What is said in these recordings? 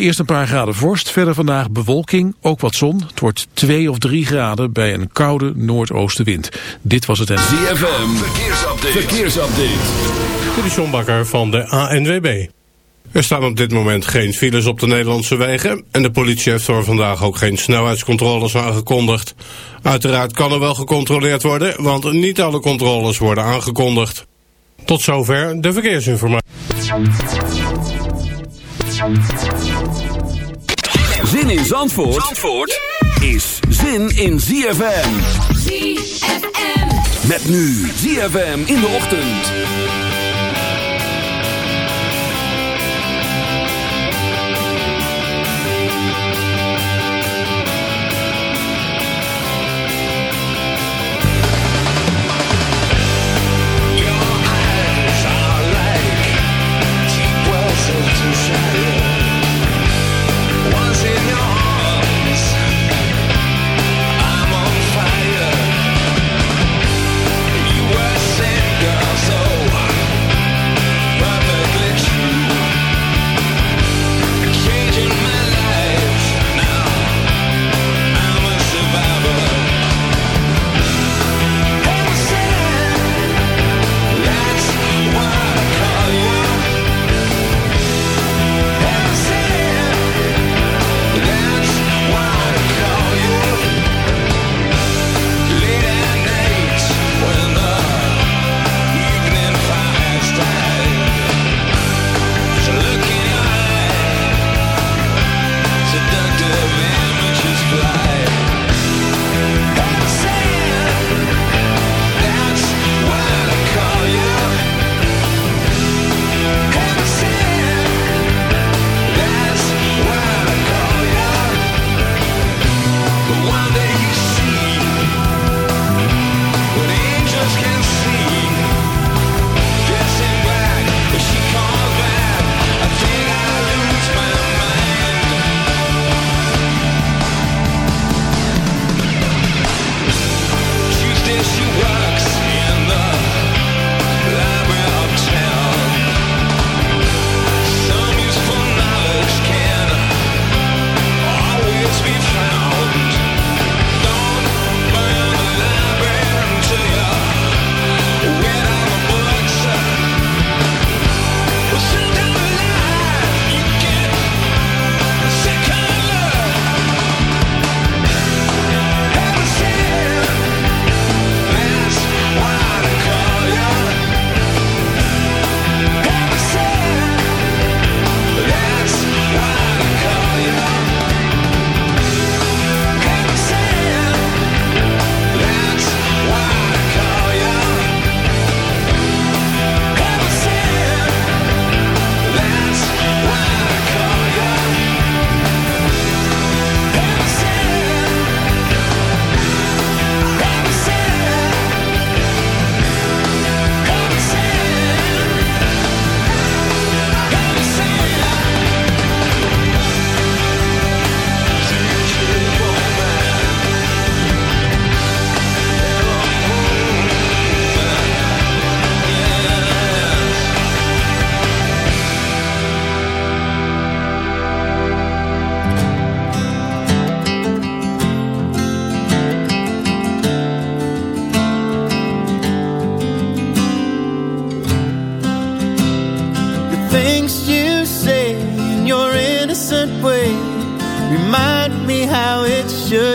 Eerst een paar graden vorst, verder vandaag bewolking, ook wat zon. Het wordt 2 of 3 graden bij een koude noordoostenwind. Dit was het en... ZFM, verkeersupdate. verkeersupdate. De Sjombakker van de ANWB. Er staan op dit moment geen files op de Nederlandse wegen... en de politie heeft voor vandaag ook geen snelheidscontroles aangekondigd. Uiteraard kan er wel gecontroleerd worden... want niet alle controles worden aangekondigd. Tot zover de verkeersinformatie. Zin in Zandvoort, Zandvoort yeah! is zin in ZFM. ZFM. Met nu ZFM in de ochtend. Your eyes are like cheap wells to shine.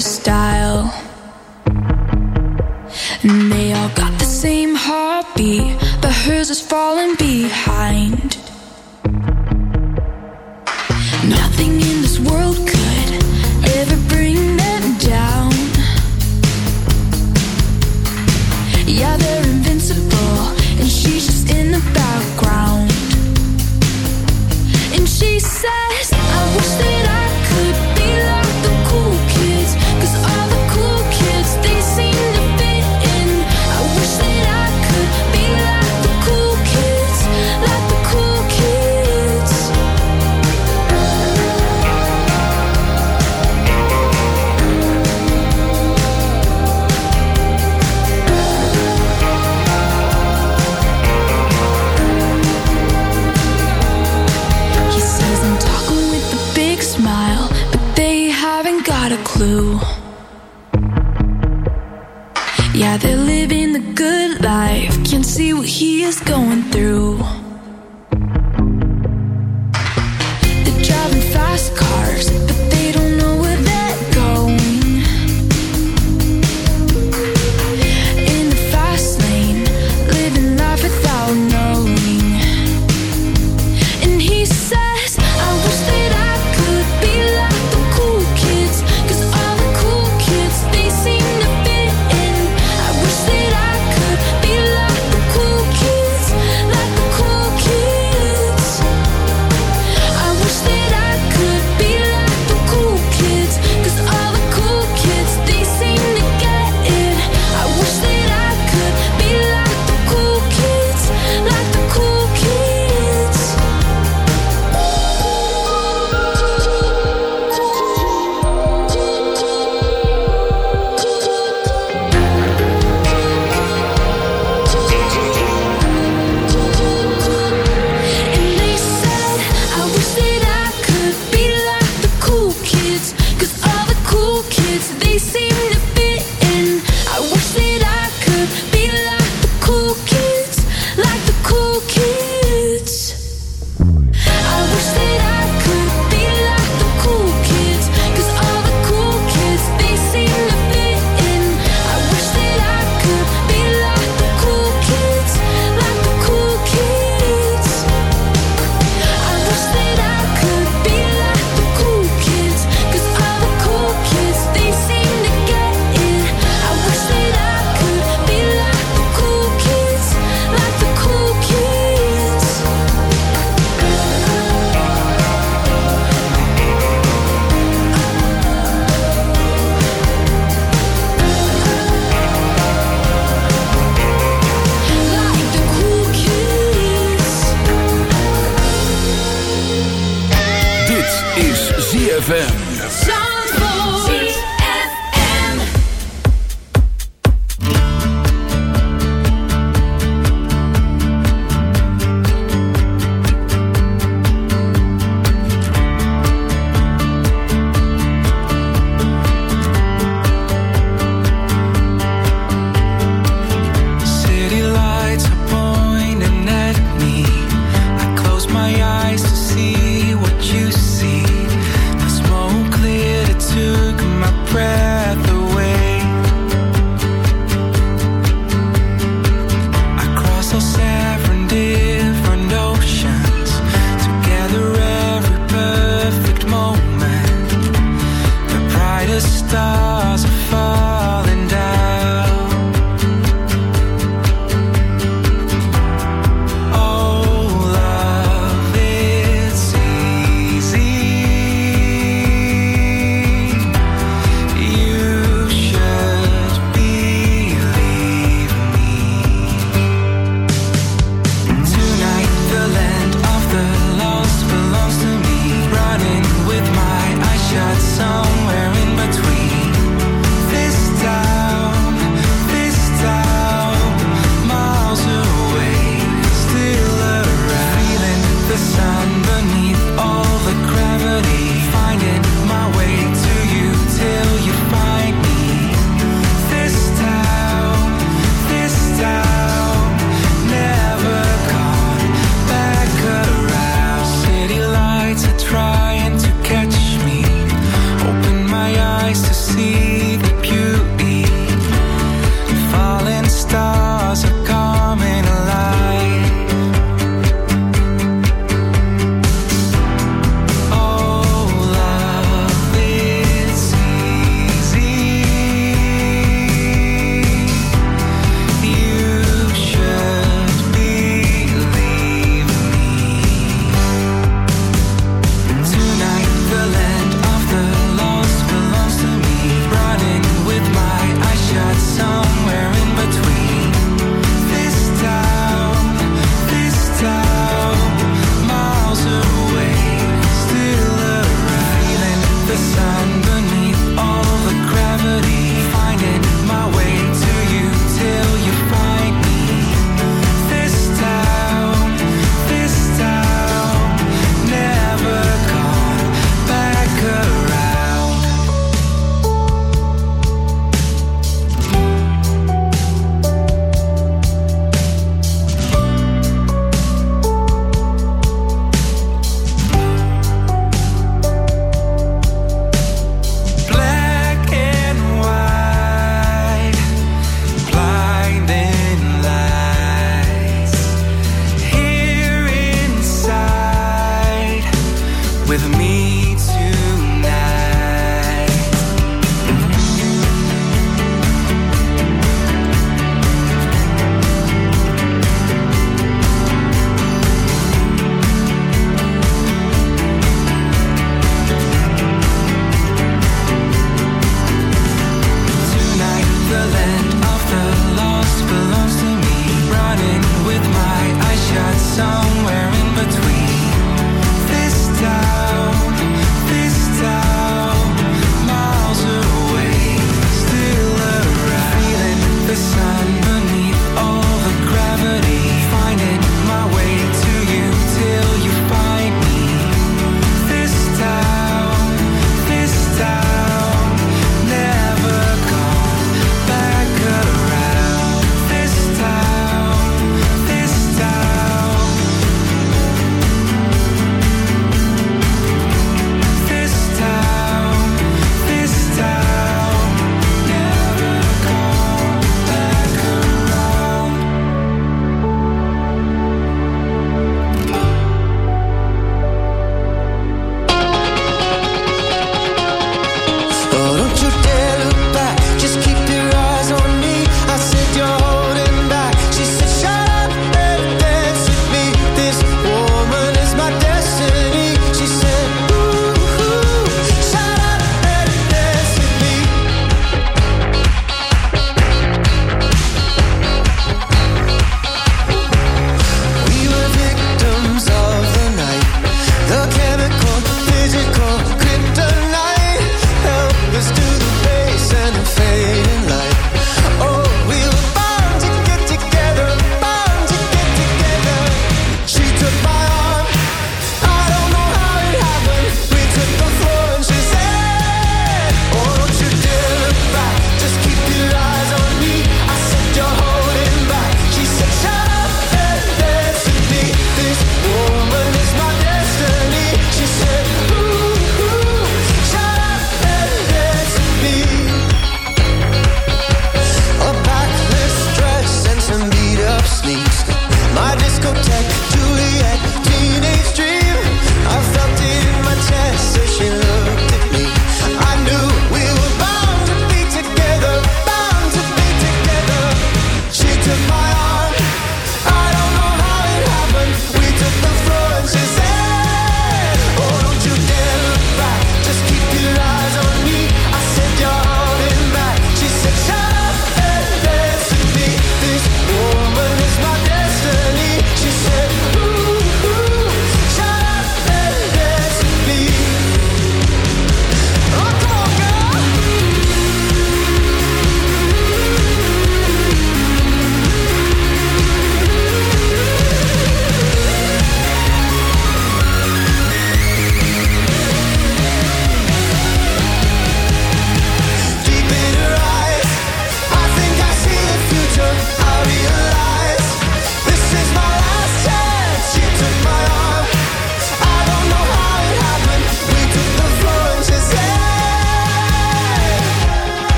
Stop. He is going through.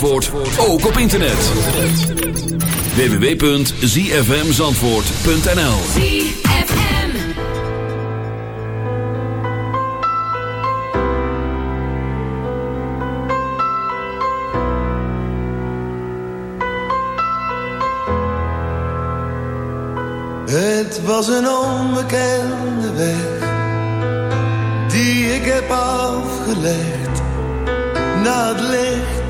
Zandvoort ook op internet. www.zfmzandvoort.nl Het was een onbekende weg Die ik heb afgelegd. Na het licht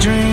dream.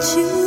you.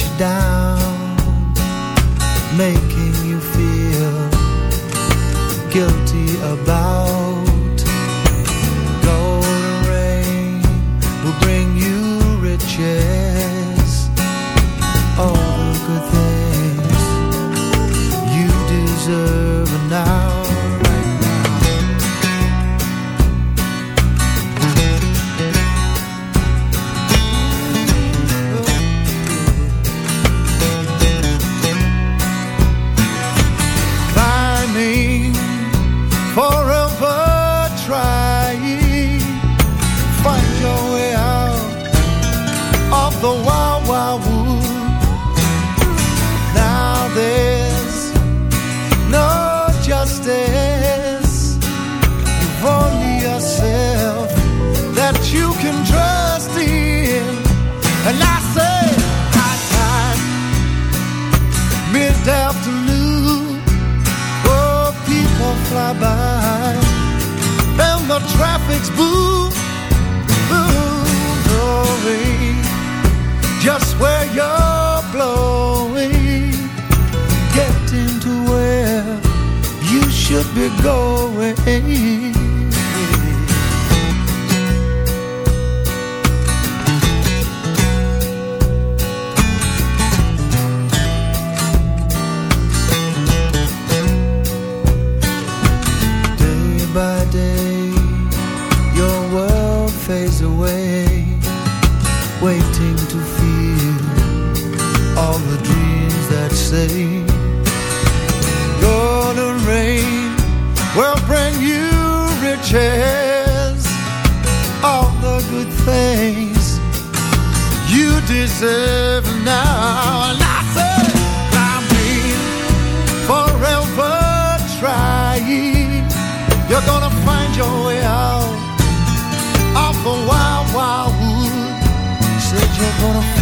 you down, making you feel guilty about. It's boom, boom knowing just where you're blowing, getting to where you should be going. you riches, all the good things you deserve now. And I say, I'm forever trying. You're gonna find your way out of the wild, wild wood. Said you're gonna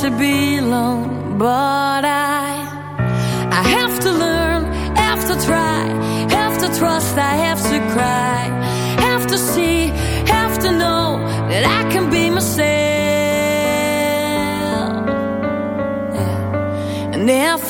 to be alone. But I, I have to learn, have to try, have to trust, I have to cry, have to see, have to know that I can be myself. Yeah. And if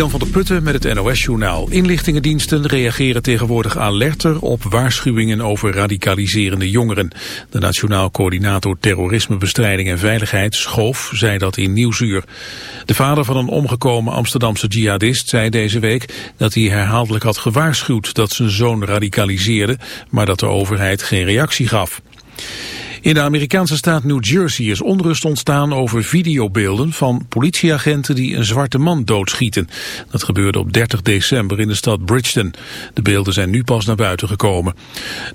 Jan van der Putten met het NOS-journaal. Inlichtingendiensten reageren tegenwoordig alerter op waarschuwingen over radicaliserende jongeren. De Nationaal Coördinator Terrorismebestrijding en Veiligheid, Schoof, zei dat in Nieuwsuur. De vader van een omgekomen Amsterdamse jihadist zei deze week dat hij herhaaldelijk had gewaarschuwd dat zijn zoon radicaliseerde, maar dat de overheid geen reactie gaf. In de Amerikaanse staat New Jersey is onrust ontstaan over videobeelden van politieagenten die een zwarte man doodschieten. Dat gebeurde op 30 december in de stad Bridgeton. De beelden zijn nu pas naar buiten gekomen.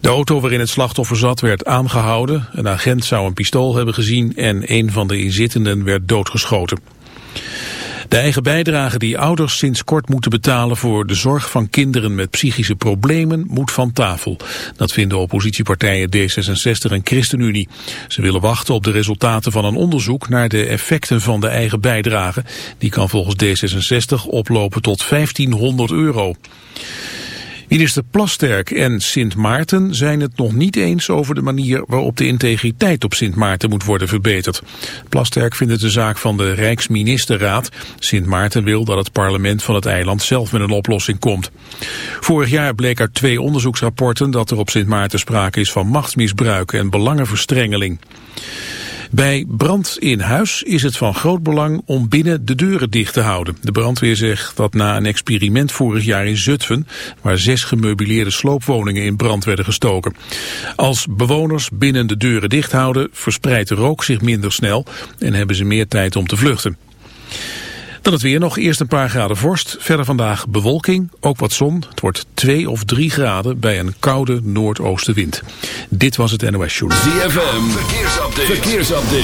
De auto waarin het slachtoffer zat werd aangehouden. Een agent zou een pistool hebben gezien en een van de inzittenden werd doodgeschoten. De eigen bijdrage die ouders sinds kort moeten betalen voor de zorg van kinderen met psychische problemen moet van tafel. Dat vinden oppositiepartijen D66 en ChristenUnie. Ze willen wachten op de resultaten van een onderzoek naar de effecten van de eigen bijdrage. Die kan volgens D66 oplopen tot 1500 euro. Minister Plasterk en Sint Maarten zijn het nog niet eens over de manier waarop de integriteit op Sint Maarten moet worden verbeterd. Plasterk vindt het zaak van de Rijksministerraad. Sint Maarten wil dat het parlement van het eiland zelf met een oplossing komt. Vorig jaar bleek uit twee onderzoeksrapporten dat er op Sint Maarten sprake is van machtsmisbruik en belangenverstrengeling. Bij brand in huis is het van groot belang om binnen de deuren dicht te houden. De brandweer zegt dat na een experiment vorig jaar in Zutphen, waar zes gemeubileerde sloopwoningen in brand werden gestoken. Als bewoners binnen de deuren dicht houden, verspreidt de rook zich minder snel en hebben ze meer tijd om te vluchten. Dan het weer nog. Eerst een paar graden vorst. Verder vandaag bewolking, ook wat zon. Het wordt 2 of 3 graden bij een koude noordoostenwind. Dit was het NOS Journal. ZFM, verkeersupdate. verkeersupdate.